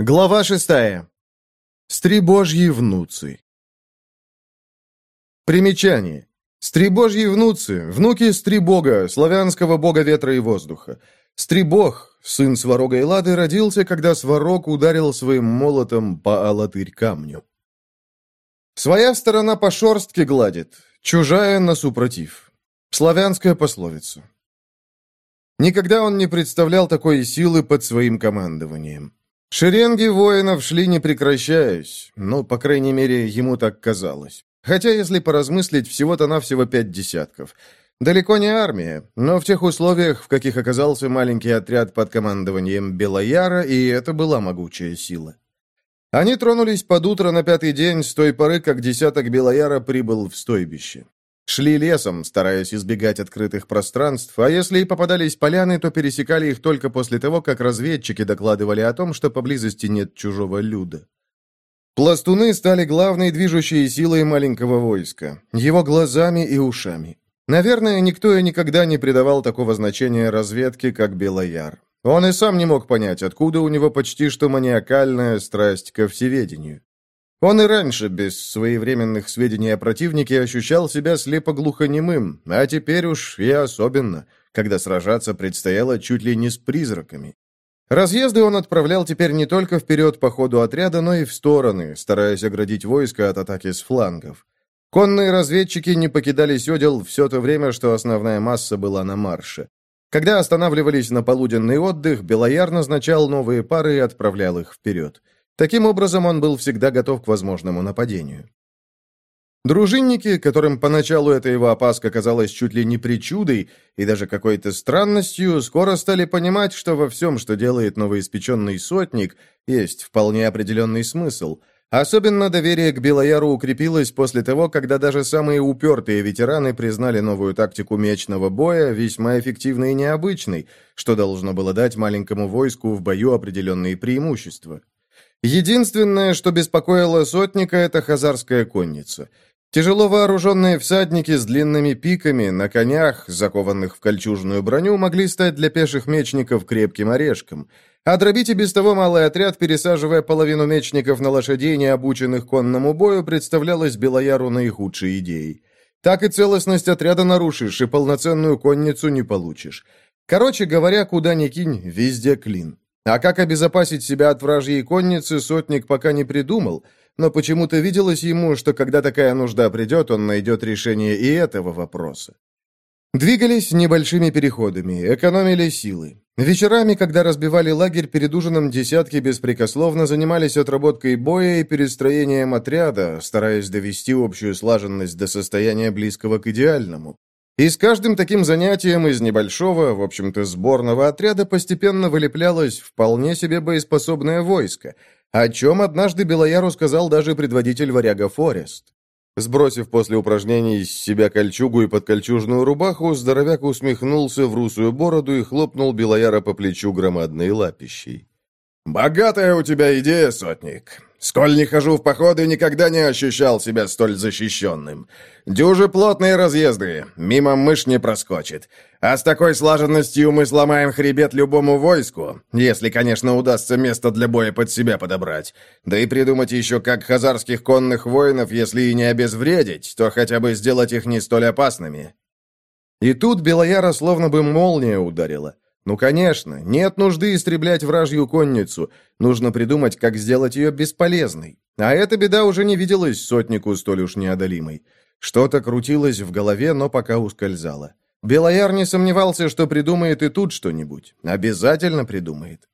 Глава шестая. Стрибожьи внуцы. Примечание. Стрибожьи внуцы, внуки Стрибога, славянского бога ветра и воздуха. Стрибог, сын Сварога и Лады, родился, когда Сварог ударил своим молотом по алатырь камню. Своя сторона по шорстке гладит, чужая на супротив. Славянская пословица. Никогда он не представлял такой силы под своим командованием. Шеренги воинов шли не прекращаясь, ну, по крайней мере, ему так казалось. Хотя, если поразмыслить, всего-то навсего пять десятков. Далеко не армия, но в тех условиях, в каких оказался маленький отряд под командованием Белояра, и это была могучая сила. Они тронулись под утро на пятый день с той поры, как десяток Белояра прибыл в стойбище. Шли лесом, стараясь избегать открытых пространств, а если и попадались поляны, то пересекали их только после того, как разведчики докладывали о том, что поблизости нет чужого люда. Пластуны стали главной движущей силой маленького войска, его глазами и ушами. Наверное, никто и никогда не придавал такого значения разведке, как Белояр. Он и сам не мог понять, откуда у него почти что маниакальная страсть ко всеведению. Он и раньше, без своевременных сведений о противнике, ощущал себя слепо-глухонемым, а теперь уж и особенно, когда сражаться предстояло чуть ли не с призраками. Разъезды он отправлял теперь не только вперед по ходу отряда, но и в стороны, стараясь оградить войско от атаки с флангов. Конные разведчики не покидали седел все то время, что основная масса была на марше. Когда останавливались на полуденный отдых, Белояр назначал новые пары и отправлял их вперед. Таким образом, он был всегда готов к возможному нападению. Дружинники, которым поначалу эта его опаска казалась чуть ли не причудой и даже какой-то странностью, скоро стали понимать, что во всем, что делает новоиспеченный сотник, есть вполне определенный смысл. Особенно доверие к Белояру укрепилось после того, когда даже самые упертые ветераны признали новую тактику мечного боя весьма эффективной и необычной, что должно было дать маленькому войску в бою определенные преимущества. Единственное, что беспокоило сотника, это хазарская конница. Тяжело вооруженные всадники с длинными пиками на конях, закованных в кольчужную броню, могли стать для пеших мечников крепким орешком. А дробить и без того малый отряд, пересаживая половину мечников на лошадей, не обученных конному бою, представлялось Белояру наихудшей идеей. Так и целостность отряда нарушишь, и полноценную конницу не получишь. Короче говоря, куда ни кинь, везде клин. А как обезопасить себя от вражьей конницы, сотник пока не придумал, но почему-то виделось ему, что когда такая нужда придет, он найдет решение и этого вопроса. Двигались небольшими переходами, экономили силы. Вечерами, когда разбивали лагерь перед ужином, десятки беспрекословно занимались отработкой боя и перестроением отряда, стараясь довести общую слаженность до состояния близкого к идеальному. И с каждым таким занятием из небольшого, в общем-то, сборного отряда постепенно вылеплялось вполне себе боеспособное войско, о чем однажды Белояру сказал даже предводитель варяга Форест. Сбросив после упражнений с себя кольчугу и подкольчужную рубаху, здоровяк усмехнулся в русую бороду и хлопнул Белояра по плечу громадной лапищей. «Богатая у тебя идея, сотник. Сколь не хожу в походы, никогда не ощущал себя столь защищенным. Дюжи плотные разъезды, мимо мышь не проскочит. А с такой слаженностью мы сломаем хребет любому войску, если, конечно, удастся место для боя под себя подобрать. Да и придумать еще как хазарских конных воинов, если и не обезвредить, то хотя бы сделать их не столь опасными». И тут Белояра словно бы молния ударила. Ну, конечно, нет нужды истреблять вражью конницу. Нужно придумать, как сделать ее бесполезной. А эта беда уже не виделась сотнику столь уж неодолимой. Что-то крутилось в голове, но пока ускользало. Белояр не сомневался, что придумает и тут что-нибудь. Обязательно придумает.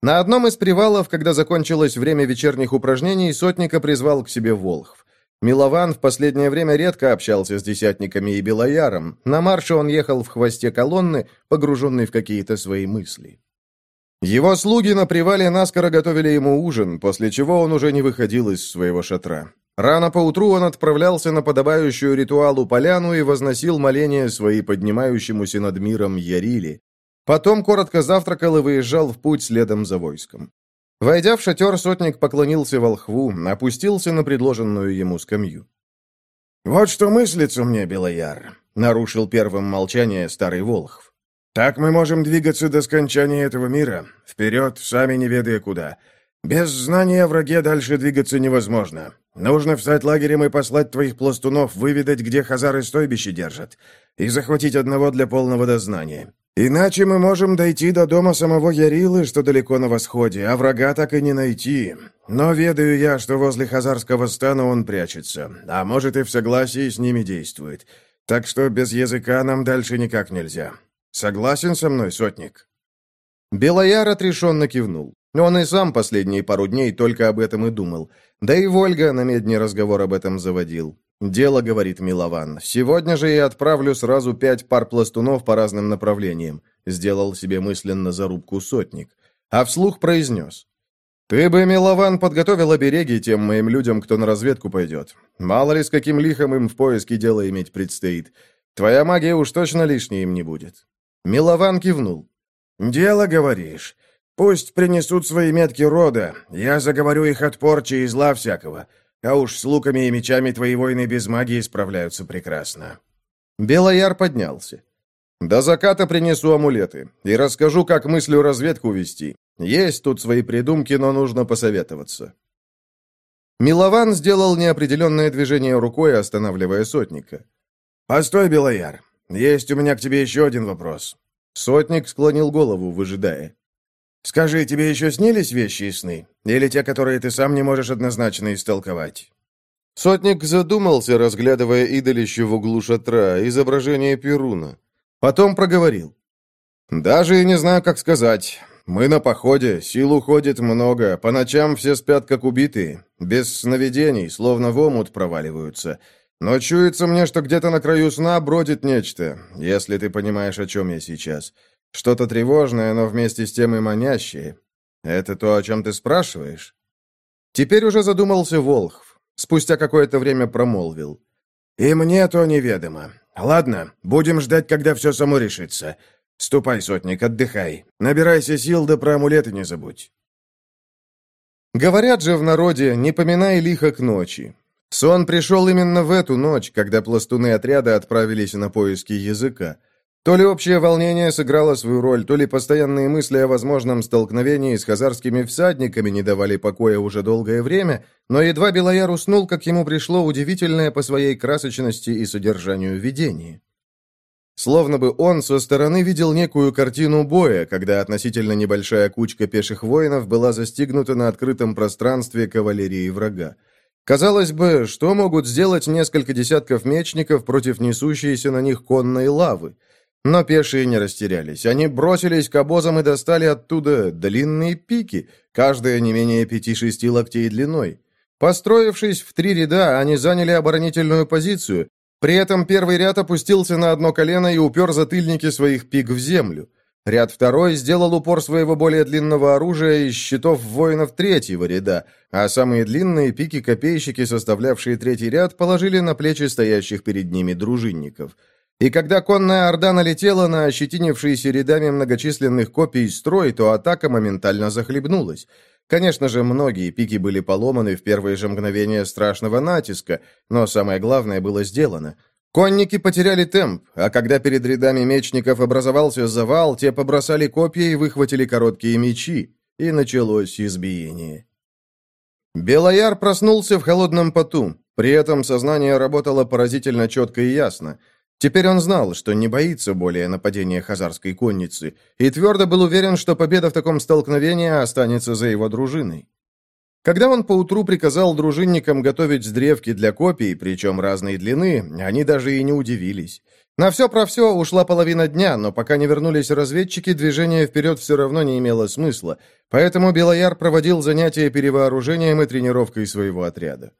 На одном из привалов, когда закончилось время вечерних упражнений, сотника призвал к себе Волхв. Милован в последнее время редко общался с десятниками и Белояром. На марше он ехал в хвосте колонны, погруженный в какие-то свои мысли. Его слуги на привале наскоро готовили ему ужин, после чего он уже не выходил из своего шатра. Рано поутру он отправлялся на подобающую ритуалу поляну и возносил моления свои поднимающемуся над миром Ярили. Потом коротко завтракал и выезжал в путь следом за войском. Войдя в шатер, сотник поклонился волхву, опустился на предложенную ему скамью. «Вот что мыслится мне, Белояр», — нарушил первым молчание старый волхв. «Так мы можем двигаться до скончания этого мира, вперед, сами не ведая куда. «Без знания о враге дальше двигаться невозможно. Нужно встать лагерем и послать твоих пластунов выведать, где хазары стойбище держат, и захватить одного для полного дознания. Иначе мы можем дойти до дома самого Ярилы, что далеко на восходе, а врага так и не найти. Но ведаю я, что возле хазарского стана он прячется, а может и в согласии с ними действует. Так что без языка нам дальше никак нельзя. Согласен со мной, сотник?» Белояр отрешенно кивнул. Он и сам последние пару дней только об этом и думал. Да и Вольга на медне разговор об этом заводил. «Дело, — говорит Милован, — сегодня же я отправлю сразу пять пар пластунов по разным направлениям», — сделал себе мысленно зарубку сотник. А вслух произнес. «Ты бы, Милован, подготовил обереги тем моим людям, кто на разведку пойдет. Мало ли, с каким лихом им в поиске дело иметь предстоит. Твоя магия уж точно лишней им не будет». Милован кивнул. «Дело, говоришь. Пусть принесут свои метки рода. Я заговорю их от порчи и зла всякого. А уж с луками и мечами твои воины без магии справляются прекрасно». Белояр поднялся. «До заката принесу амулеты и расскажу, как мыслю разведку вести. Есть тут свои придумки, но нужно посоветоваться». Милован сделал неопределенное движение рукой, останавливая сотника. «Постой, Белояр. Есть у меня к тебе еще один вопрос». Сотник склонил голову, выжидая. «Скажи, тебе еще снились вещи и сны? Или те, которые ты сам не можешь однозначно истолковать?» Сотник задумался, разглядывая идолище в углу шатра, изображение Перуна. Потом проговорил. «Даже и не знаю, как сказать. Мы на походе, сил уходит много, по ночам все спят, как убитые, без сновидений, словно в омут проваливаются. Но чуется мне, что где-то на краю сна бродит нечто, если ты понимаешь, о чем я сейчас. Что-то тревожное, но вместе с тем и манящее. Это то, о чем ты спрашиваешь?» Теперь уже задумался Волхв. Спустя какое-то время промолвил. «И мне то неведомо. Ладно, будем ждать, когда все само решится. Ступай, сотник, отдыхай. Набирайся сил, да про амулеты не забудь». Говорят же в народе, не поминай лихо к ночи. Сон пришел именно в эту ночь, когда пластуны отряда отправились на поиски языка. То ли общее волнение сыграло свою роль, то ли постоянные мысли о возможном столкновении с хазарскими всадниками не давали покоя уже долгое время, но едва Белояр уснул, как ему пришло удивительное по своей красочности и содержанию видение. Словно бы он со стороны видел некую картину боя, когда относительно небольшая кучка пеших воинов была застигнута на открытом пространстве кавалерии врага. Казалось бы, что могут сделать несколько десятков мечников против несущейся на них конной лавы? Но пешие не растерялись. Они бросились к обозам и достали оттуда длинные пики, каждая не менее пяти-шести локтей длиной. Построившись в три ряда, они заняли оборонительную позицию. При этом первый ряд опустился на одно колено и упер затыльники своих пик в землю. Ряд второй сделал упор своего более длинного оружия из щитов воинов третьего ряда, а самые длинные пики-копейщики, составлявшие третий ряд, положили на плечи стоящих перед ними дружинников – и когда конная орда налетела на ощетинившиеся рядами многочисленных копий строй, то атака моментально захлебнулась. Конечно же, многие пики были поломаны в первые же мгновения страшного натиска, но самое главное было сделано. Конники потеряли темп, а когда перед рядами мечников образовался завал, те побросали копья и выхватили короткие мечи, и началось избиение. Белояр проснулся в холодном поту, при этом сознание работало поразительно четко и ясно – Теперь он знал, что не боится более нападения хазарской конницы, и твердо был уверен, что победа в таком столкновении останется за его дружиной. Когда он поутру приказал дружинникам готовить древки для копий, причем разной длины, они даже и не удивились. На все про все ушла половина дня, но пока не вернулись разведчики, движение вперед все равно не имело смысла, поэтому Белояр проводил занятия перевооружением и тренировкой своего отряда.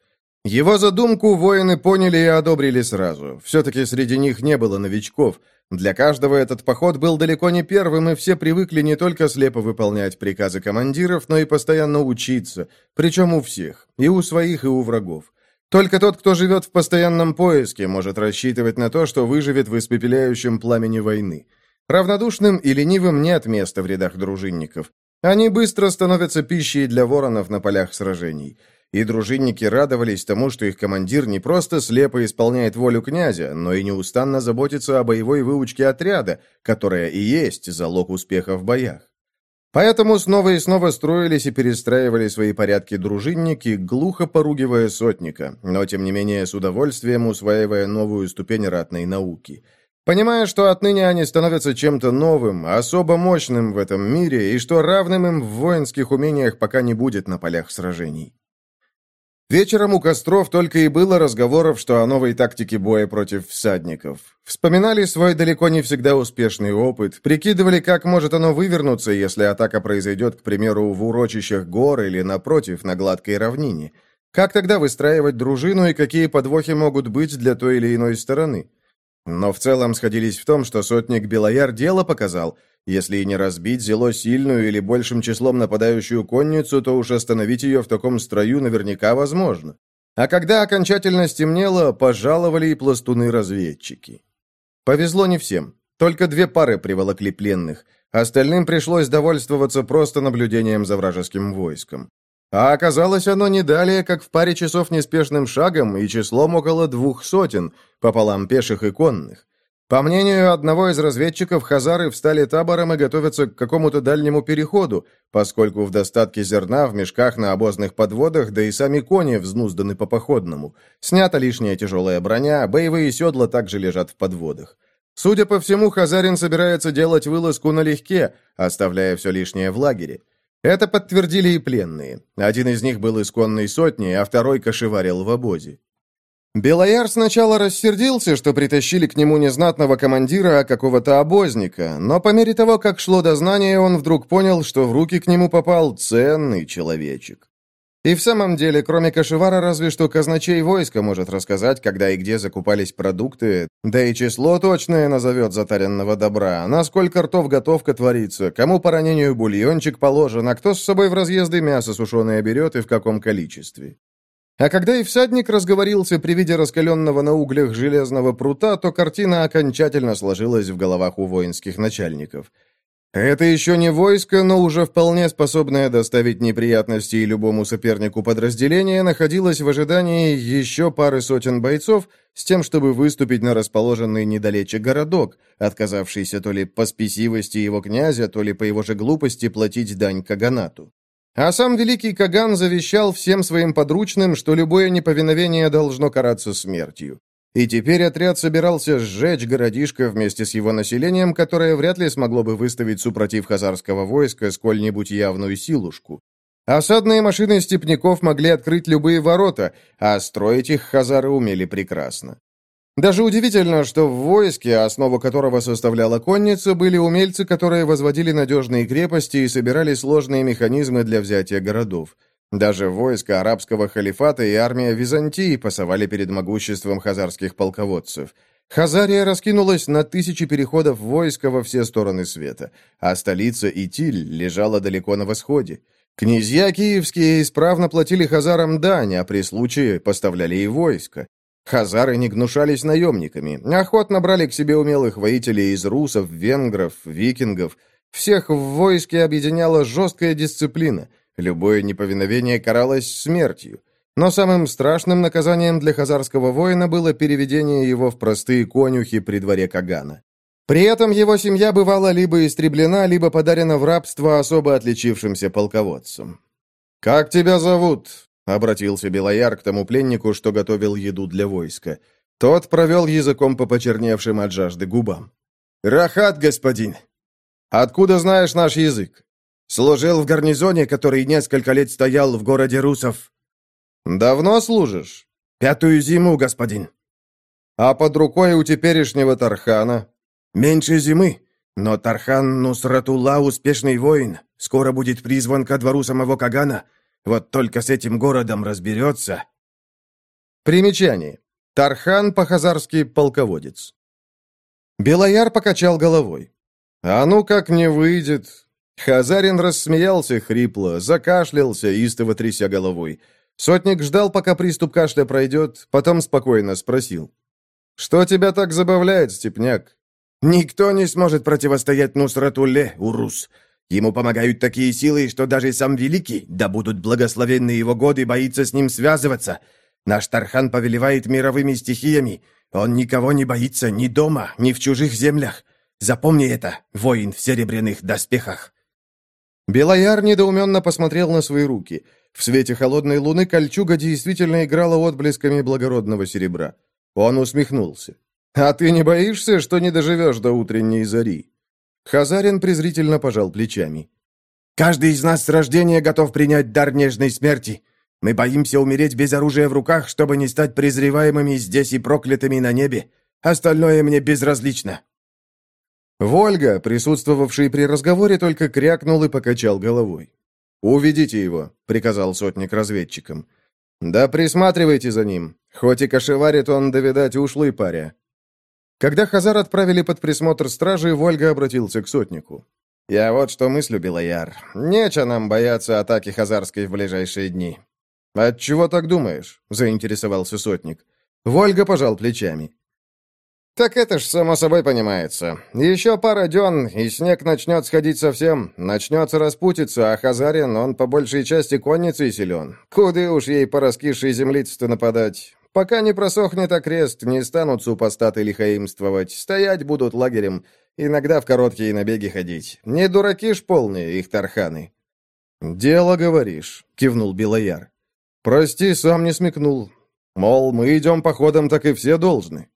Его задумку воины поняли и одобрили сразу. Все-таки среди них не было новичков. Для каждого этот поход был далеко не первым, и все привыкли не только слепо выполнять приказы командиров, но и постоянно учиться, причем у всех, и у своих, и у врагов. Только тот, кто живет в постоянном поиске, может рассчитывать на то, что выживет в испепеляющем пламени войны. Равнодушным и ленивым нет места в рядах дружинников. Они быстро становятся пищей для воронов на полях сражений и дружинники радовались тому, что их командир не просто слепо исполняет волю князя, но и неустанно заботится о боевой выучке отряда, которая и есть залог успеха в боях. Поэтому снова и снова строились и перестраивали свои порядки дружинники, глухо поругивая сотника, но тем не менее с удовольствием усваивая новую ступень ратной науки. Понимая, что отныне они становятся чем-то новым, особо мощным в этом мире, и что равным им в воинских умениях пока не будет на полях сражений. Вечером у костров только и было разговоров, что о новой тактике боя против всадников. Вспоминали свой далеко не всегда успешный опыт, прикидывали, как может оно вывернуться, если атака произойдет, к примеру, в урочищах гор или, напротив, на гладкой равнине. Как тогда выстраивать дружину и какие подвохи могут быть для той или иной стороны? Но в целом сходились в том, что сотник Белояр дело показал – если и не разбить зело сильную или большим числом нападающую конницу, то уж остановить ее в таком строю наверняка возможно. А когда окончательно стемнело, пожаловали и пластуны-разведчики. Повезло не всем. Только две пары приволокли пленных. Остальным пришлось довольствоваться просто наблюдением за вражеским войском. А оказалось оно не далее, как в паре часов неспешным шагом и числом около двух сотен, пополам пеших и конных. По мнению одного из разведчиков, хазары встали табором и готовятся к какому-то дальнему переходу, поскольку в достатке зерна в мешках на обозных подводах, да и сами кони взнузданы по походному. Снята лишняя тяжелая броня, боевые седла также лежат в подводах. Судя по всему, Хазарин собирается делать вылазку налегке, оставляя все лишнее в лагере. Это подтвердили и пленные. Один из них был исконной сотней, а второй кошеварил в обозе. Белояр сначала рассердился, что притащили к нему незнатного командира, а какого-то обозника, но по мере того, как шло дознание, он вдруг понял, что в руки к нему попал ценный человечек. И в самом деле, кроме кошевара, разве что казначей войска может рассказать, когда и где закупались продукты, да и число точное назовет затаренного добра, насколько ртов готовка творится, кому по ранению бульончик положен, а кто с собой в разъезды мясо сушеное берет и в каком количестве. А когда и всадник разговорился при виде раскаленного на углях железного прута, то картина окончательно сложилась в головах у воинских начальников. Это еще не войско, но уже вполне способное доставить неприятности и любому сопернику подразделение находилось в ожидании еще пары сотен бойцов с тем, чтобы выступить на расположенный недалече городок, отказавшийся то ли по спесивости его князя, то ли по его же глупости платить дань Каганату. А сам великий Каган завещал всем своим подручным, что любое неповиновение должно караться смертью. И теперь отряд собирался сжечь городишко вместе с его населением, которое вряд ли смогло бы выставить супротив хазарского войска сколь-нибудь явную силушку. Осадные машины степняков могли открыть любые ворота, а строить их хазары умели прекрасно. Даже удивительно, что в войске, основу которого составляла конница, были умельцы, которые возводили надежные крепости и собирали сложные механизмы для взятия городов. Даже войско арабского халифата и армия Византии пасовали перед могуществом хазарских полководцев. Хазария раскинулась на тысячи переходов войска во все стороны света, а столица Итиль лежала далеко на восходе. Князья киевские исправно платили хазарам дань, а при случае поставляли и войско. Хазары не гнушались наемниками, охотно брали к себе умелых воителей из русов, венгров, викингов. Всех в войске объединяла жесткая дисциплина. Любое неповиновение каралось смертью. Но самым страшным наказанием для хазарского воина было переведение его в простые конюхи при дворе Кагана. При этом его семья бывала либо истреблена, либо подарена в рабство особо отличившимся полководцам. «Как тебя зовут?» — обратился Белояр к тому пленнику, что готовил еду для войска. Тот провел языком по почерневшим от жажды губам. «Рахат, господин!» «Откуда знаешь наш язык?» «Служил в гарнизоне, который несколько лет стоял в городе Русов». «Давно служишь?» «Пятую зиму, господин». «А под рукой у теперешнего Тархана?» «Меньше зимы, но Тархан Нусратулла успешный воин. Скоро будет призван ко двору самого Кагана. Вот только с этим городом разберется. Примечание. Тархан по-хазарски полководец. Белояр покачал головой. «А ну как не выйдет!» Хазарин рассмеялся хрипло, закашлялся, истово тряся головой. Сотник ждал, пока приступ кашля пройдет, потом спокойно спросил. «Что тебя так забавляет, степняк?» «Никто не сможет противостоять Нусратуле, Урус. Ему помогают такие силы, что даже сам Великий, да будут благословенны его годы, боится с ним связываться. Наш Тархан повелевает мировыми стихиями. Он никого не боится ни дома, ни в чужих землях. Запомни это, воин в серебряных доспехах. Белояр недоуменно посмотрел на свои руки. В свете холодной луны кольчуга действительно играла отблесками благородного серебра. Он усмехнулся. «А ты не боишься, что не доживешь до утренней зари?» Хазарин презрительно пожал плечами. «Каждый из нас с рождения готов принять дар нежной смерти. Мы боимся умереть без оружия в руках, чтобы не стать презреваемыми здесь и проклятыми на небе. Остальное мне безразлично». Вольга, присутствовавший при разговоре, только крякнул и покачал головой. «Уведите его», — приказал сотник разведчикам. «Да присматривайте за ним. Хоть и кошеварит он, да, видать, ушлый паря». Когда Хазар отправили под присмотр стражи, Вольга обратился к сотнику. «Я вот что мыслю, Белояр. Нечего нам бояться атаки Хазарской в ближайшие дни». «Отчего так думаешь?» — заинтересовался сотник. Вольга пожал плечами. «Так это ж само собой понимается. Еще пара дён, и снег начнет сходить совсем. Начнется распутиться, а Хазарин, он по большей части конницей силен. Куды уж ей по раскисшей землице-то нападать? Пока не просохнет окрест, не станут супостаты лихаимствовать. Стоять будут лагерем, иногда в короткие набеги ходить. Не дураки ж полные, их тарханы». «Дело, говоришь», — кивнул Белояр. «Прости, сам не смекнул. Мол, мы идем походом, так и все должны».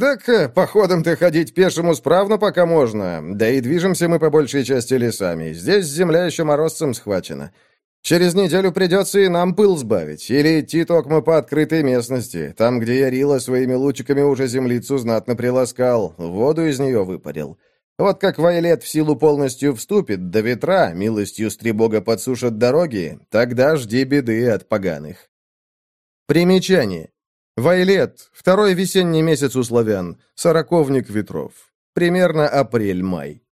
«Так э, походом-то ходить пешему справно пока можно, да и движемся мы по большей части лесами. Здесь земля еще морозцем схвачена. Через неделю придется и нам пыл сбавить, или идти токмо по открытой местности, там, где Ярила своими лучиками уже землицу знатно приласкал, воду из нее выпарил. Вот как Вайлет в силу полностью вступит, до ветра, милостью стребога подсушат дороги, тогда жди беды от поганых». Примечание. Вайлет, второй весенний месяц у славян, сороковник ветров. Примерно апрель-май.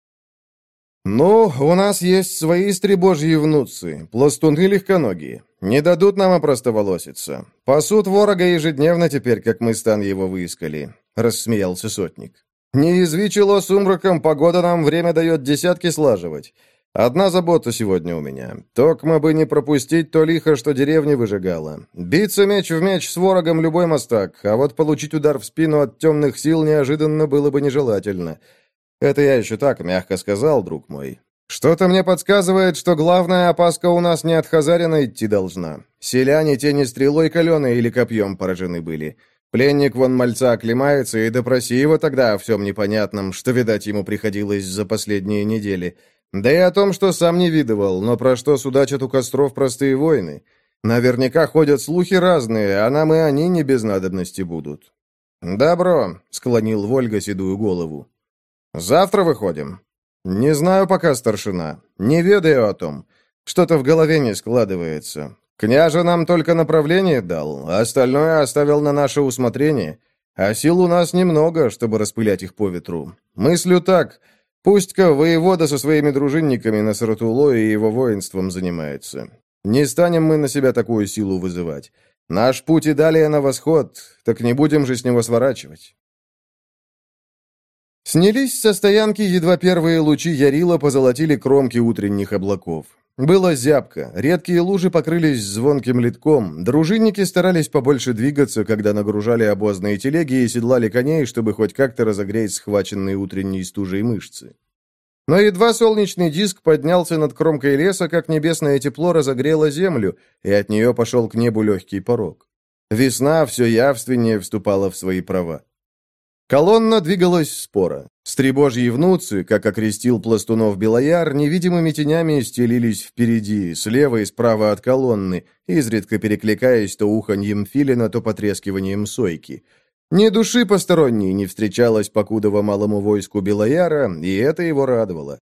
«Ну, у нас есть свои стребожьи внуцы, пластуны легконогие. Не дадут нам опростоволоситься. Пасут ворога ежедневно теперь, как мы стан его выискали», — рассмеялся сотник. «Не извичило сумраком, погода нам время дает десятки слаживать. Одна забота сегодня у меня. Токма бы не пропустить то лихо, что деревни выжигало. Биться меч в меч с ворогом любой мостак, а вот получить удар в спину от темных сил неожиданно было бы нежелательно. Это я еще так мягко сказал, друг мой. Что-то мне подсказывает, что главная опаска у нас не от Хазарина идти должна. Селяне те не стрелой каленой или копьем поражены были. Пленник вон мальца оклемается, и допроси его тогда о всем непонятном, что, видать, ему приходилось за последние недели. Да и о том, что сам не видывал, но про что судачат у костров простые воины. Наверняка ходят слухи разные, а нам и они не без надобности будут. «Добро», — склонил Вольга седую голову. «Завтра выходим?» «Не знаю пока, старшина. Не ведаю о том. Что-то в голове не складывается. Княже нам только направление дал, а остальное оставил на наше усмотрение. А сил у нас немного, чтобы распылять их по ветру. Мыслю так...» Пусть-ка воевода со своими дружинниками на Саратуло и его воинством занимается. Не станем мы на себя такую силу вызывать. Наш путь и далее на восход, так не будем же с него сворачивать. Снялись со стоянки, едва первые лучи Ярила позолотили кромки утренних облаков. Было зябко, редкие лужи покрылись звонким литком, дружинники старались побольше двигаться, когда нагружали обозные телеги и седлали коней, чтобы хоть как-то разогреть схваченные утренней стужей мышцы. Но едва солнечный диск поднялся над кромкой леса, как небесное тепло разогрело землю, и от нее пошел к небу легкий порог. Весна все явственнее вступала в свои права. Колонна двигалась спора. Стребожьи внуцы, как окрестил пластунов Белояр, невидимыми тенями стелились впереди, слева и справа от колонны, изредка перекликаясь то уханьем филина, то потрескиванием сойки. Ни души посторонней не встречалось покудово малому войску Белояра, и это его радовало.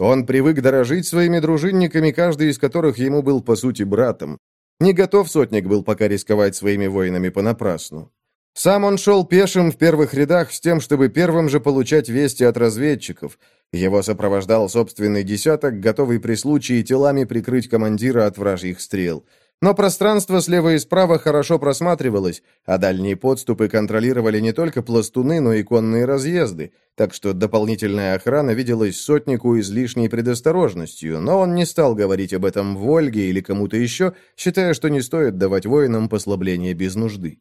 Он привык дорожить своими дружинниками, каждый из которых ему был, по сути, братом. Не готов сотник был пока рисковать своими воинами понапрасну. Сам он шел пешим в первых рядах с тем, чтобы первым же получать вести от разведчиков. Его сопровождал собственный десяток, готовый при случае телами прикрыть командира от вражьих стрел. Но пространство слева и справа хорошо просматривалось, а дальние подступы контролировали не только пластуны, но и конные разъезды, так что дополнительная охрана виделась сотнику излишней предосторожностью, но он не стал говорить об этом в Ольге или кому-то еще, считая, что не стоит давать воинам послабление без нужды.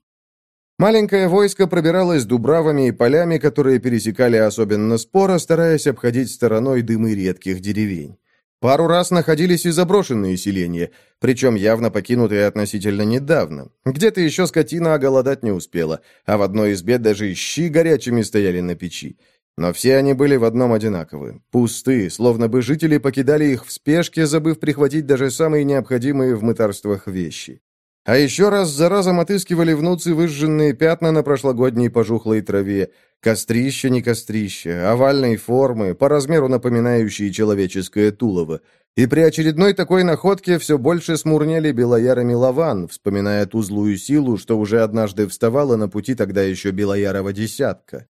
Маленькое войско пробиралось дубравами и полями, которые пересекали особенно споро, стараясь обходить стороной дымы редких деревень. Пару раз находились и заброшенные селения, причем явно покинутые относительно недавно. Где-то еще скотина оголодать не успела, а в одной избе даже щи горячими стояли на печи. Но все они были в одном одинаковы, пустые, словно бы жители покидали их в спешке, забыв прихватить даже самые необходимые в мытарствах вещи. А еще раз за разом отыскивали внуцы выжженные пятна на прошлогодней пожухлой траве, кострище не кострище, овальной формы, по размеру напоминающие человеческое тулово. И при очередной такой находке все больше смурнели белоярами лаван, вспоминая ту злую силу, что уже однажды вставала на пути тогда еще белоярова десятка.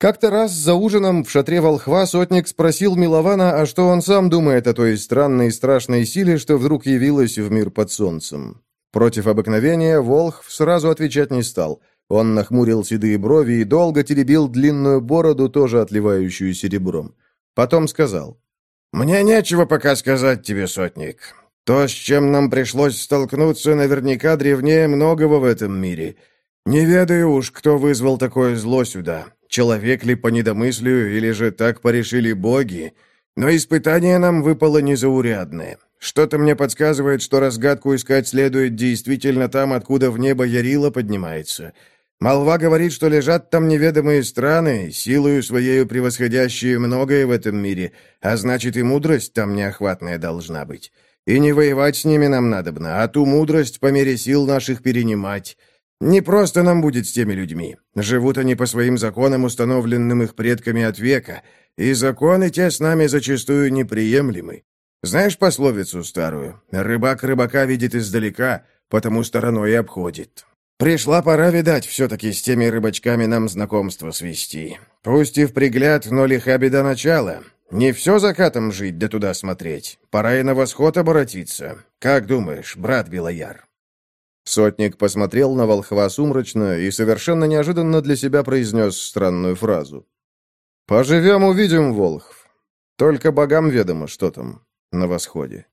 Как-то раз за ужином в шатре волхва сотник спросил Милована, а что он сам думает о той странной и страшной силе, что вдруг явилась в мир под солнцем. Против обыкновения Волх сразу отвечать не стал. Он нахмурил седые брови и долго теребил длинную бороду, тоже отливающую серебром. Потом сказал. «Мне нечего пока сказать тебе, сотник. То, с чем нам пришлось столкнуться, наверняка древнее многого в этом мире. Не ведаю уж, кто вызвал такое зло сюда. Человек ли по недомыслию, или же так порешили боги. Но испытание нам выпало незаурядное. Что-то мне подсказывает, что разгадку искать следует действительно там, откуда в небо Ярила поднимается. Молва говорит, что лежат там неведомые страны, силою своею превосходящие многое в этом мире, а значит и мудрость там неохватная должна быть. И не воевать с ними нам надобно, а ту мудрость по мере сил наших перенимать. Не просто нам будет с теми людьми. Живут они по своим законам, установленным их предками от века, и законы те с нами зачастую неприемлемы. Знаешь пословицу старую? Рыбак рыбака видит издалека, потому стороной и обходит. Пришла пора, видать, все-таки с теми рыбачками нам знакомство свести. Пусть и в пригляд, но лиха беда начала. Не все закатом жить, да туда смотреть. Пора и на восход оборотиться. Как думаешь, брат Белояр?» Сотник посмотрел на волхва сумрачно и совершенно неожиданно для себя произнес странную фразу. «Поживем, увидим, Волхв. Только богам ведомо, что там на восходе.